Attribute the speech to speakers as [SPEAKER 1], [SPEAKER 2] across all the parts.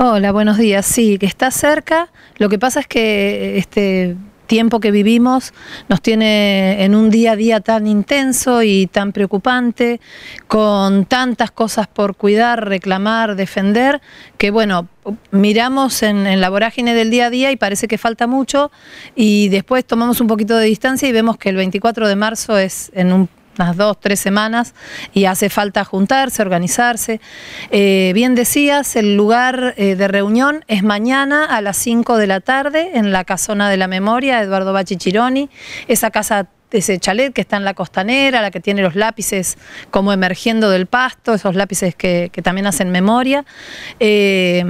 [SPEAKER 1] Hola, buenos días. Sí, que está cerca. Lo que pasa es que este tiempo que vivimos nos tiene en un día a día tan intenso y tan preocupante, con tantas cosas por cuidar, reclamar, defender, que bueno, miramos en, la vorágine del día a día y parece que falta mucho y después tomamos un poquito de distancia y vemos que el 24 de marzo es en un unas dos, tres semanas y hace falta juntarse, organizarse. Eh, bien decías, el lugar eh, de reunión es mañana a las 5 de la tarde en la Casona de la Memoria, Eduardo Bachichironi, esa casa ese chalet que está en la costanera, la que tiene los lápices como emergiendo del pasto, esos lápices que, también hacen memoria. Eh,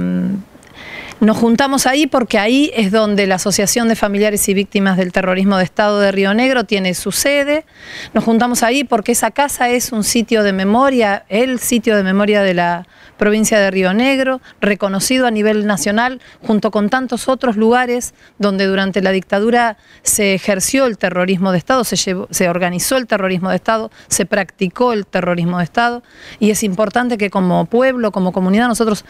[SPEAKER 1] nos juntamos ahí porque ahí es donde la Asociación de Familiares y Víctimas del Terrorismo de Estado de Río Negro tiene su sede. Nos juntamos ahí porque esa casa es un sitio de memoria, el sitio de memoria de la provincia de Río Negro, reconocido a nivel nacional, junto con tantos otros lugares donde durante la dictadura se ejerció el terrorismo de Estado, se, se organizó el terrorismo de Estado, se practicó el terrorismo de Estado, y es importante que como pueblo, como comunidad, nosotros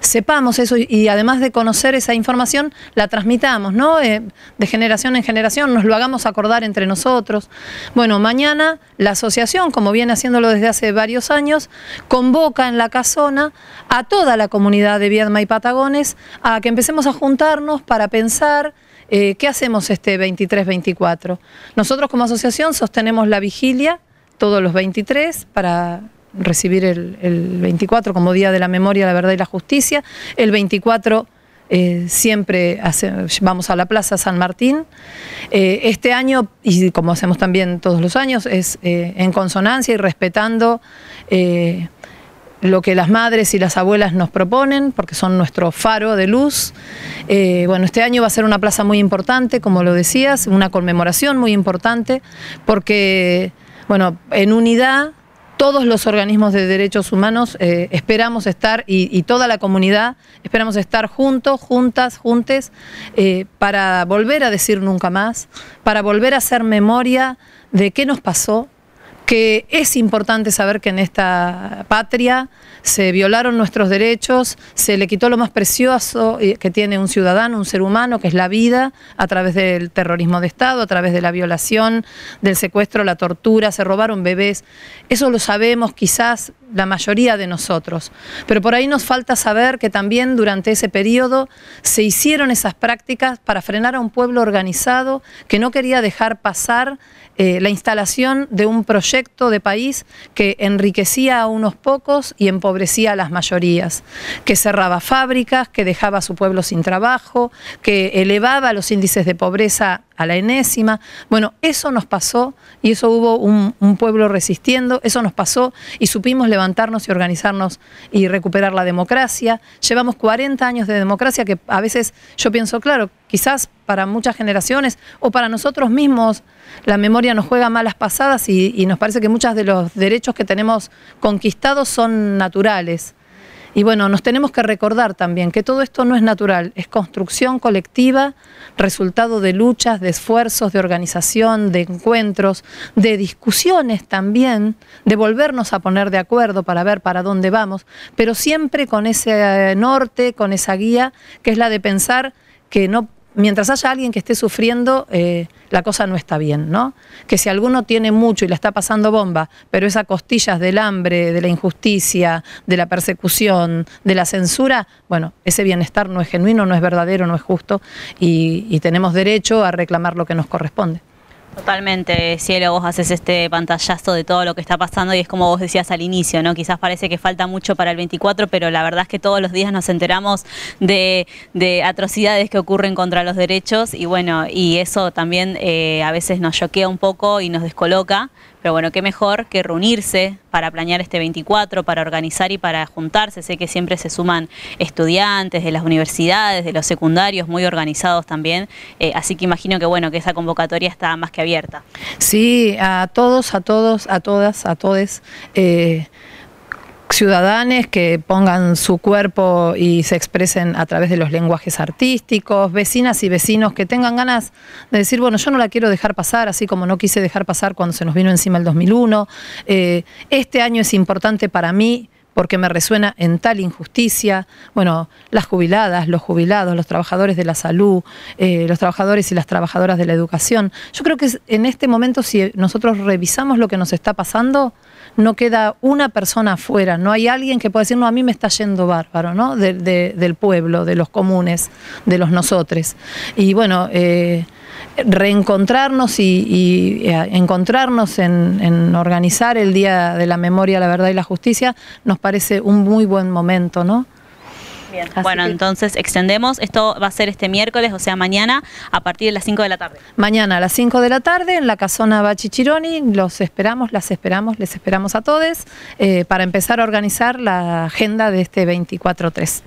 [SPEAKER 1] sepamos eso y, además de conocer esa información, la transmitamos, ¿no? Eh, de generación en generación, nos lo hagamos acordar entre nosotros. Bueno, mañana la asociación, como viene haciéndolo desde hace varios años, convoca en la casona a toda la comunidad de Viedma y Patagones a que empecemos a juntarnos para pensar eh, qué hacemos este 23-24. Nosotros como asociación sostenemos la vigilia todos los 23 para recibir el, 24 como Día de la Memoria, la Verdad y la Justicia. El 24 eh, siempre vamos a la Plaza San Martín. Eh, este año, y como hacemos también todos los años, es eh, en consonancia y respetando lo que las madres y las abuelas nos proponen, porque son nuestro faro de luz. bueno, este año va a ser una plaza muy importante, como lo decías, una conmemoración muy importante, porque, bueno, en unidad todos los organismos de derechos humanos eh, esperamos estar, y, toda la comunidad, esperamos estar juntos, juntas, juntes, eh, para volver a decir nunca más, para volver a hacer memoria de qué nos pasó, que es importante saber que en esta patria se violaron nuestros derechos, se le quitó lo más precioso que tiene un ciudadano, un ser humano, que es la vida, a través del terrorismo de Estado, a través de la violación, del secuestro, la tortura, se robaron bebés. Eso lo sabemos quizás la mayoría de nosotros, pero por ahí nos falta saber que también durante ese periodo se hicieron esas prácticas para frenar a un pueblo organizado que no quería dejar pasar eh, la instalación de un proyecto de país que enriquecía a unos pocos y empobrecía a las mayorías, que cerraba fábricas, que dejaba a su pueblo sin trabajo, que elevaba los índices de pobreza a la enésima. Bueno, eso nos pasó y eso hubo un, pueblo resistiendo, eso nos pasó y supimos levantarnos y organizarnos y recuperar la democracia. Llevamos 40 años de democracia que a veces yo pienso, claro, quizás para muchas generaciones o para nosotros mismos la memoria nos juega malas pasadas y, y nos parece que muchos de los derechos que tenemos conquistados son naturales. Y bueno, nos tenemos que recordar también que todo esto no es natural, es construcción colectiva, resultado de luchas, de esfuerzos, de organización, de encuentros, de discusiones también, de volvernos a poner de acuerdo para ver para dónde vamos, pero siempre con ese norte, con esa guía, que es la de pensar que no mientras haya alguien que esté sufriendo, eh, la cosa no está bien, ¿no? Que si alguno tiene mucho y le está pasando bomba, pero es a costillas del hambre, de la injusticia, de la persecución, de la censura, bueno, ese bienestar no es genuino, no es verdadero, no es justo y tenemos derecho a reclamar lo que nos corresponde.
[SPEAKER 2] Totalmente, Cielo, vos haces este pantallazo de todo lo que está pasando y es como vos decías al inicio, ¿no? Quizás parece que falta mucho para el 24, pero la verdad es que todos los días nos enteramos de, atrocidades que ocurren contra los derechos y bueno, y eso también eh, a veces nos choquea un poco y nos descoloca, pero bueno, qué mejor que reunirse para planear este 24, para organizar y para juntarse. Sé que siempre se suman estudiantes de las universidades, de los secundarios, muy organizados también. Eh, así que imagino que bueno, que esa convocatoria está más que abierta.
[SPEAKER 1] Sí, a todos, a todos, a todas, a todes. Eh, ciudadanos que pongan su cuerpo y se expresen a través de los lenguajes artísticos, vecinas y vecinos que tengan ganas de decir, bueno, yo no la quiero dejar pasar, así como no quise dejar pasar cuando se nos vino encima el 2001. Eh, este año es importante para mí porque me resuena en tal injusticia. Bueno, las jubiladas, los jubilados, los trabajadores de la salud, eh, los trabajadores y las trabajadoras de la educación. Yo creo que en este momento, si nosotros revisamos lo que nos está pasando, no queda una persona afuera, no hay alguien que pueda decir, no, a mí me está yendo bárbaro, ¿no? del pueblo, de los comunes, de los nosotros. Y bueno, eh, reencontrarnos y, eh, encontrarnos en, organizar el Día de la Memoria, la Verdad y la Justicia nos parece un muy buen momento, ¿no?
[SPEAKER 2] Bien. bueno, entonces extendemos. Esto va a ser este miércoles, o sea, mañana a partir de las 5 de la tarde.
[SPEAKER 1] Mañana a las 5 de la tarde en la casona Bachichironi. Los esperamos, las esperamos, les esperamos a todos eh, para empezar a organizar la agenda de este 24-3.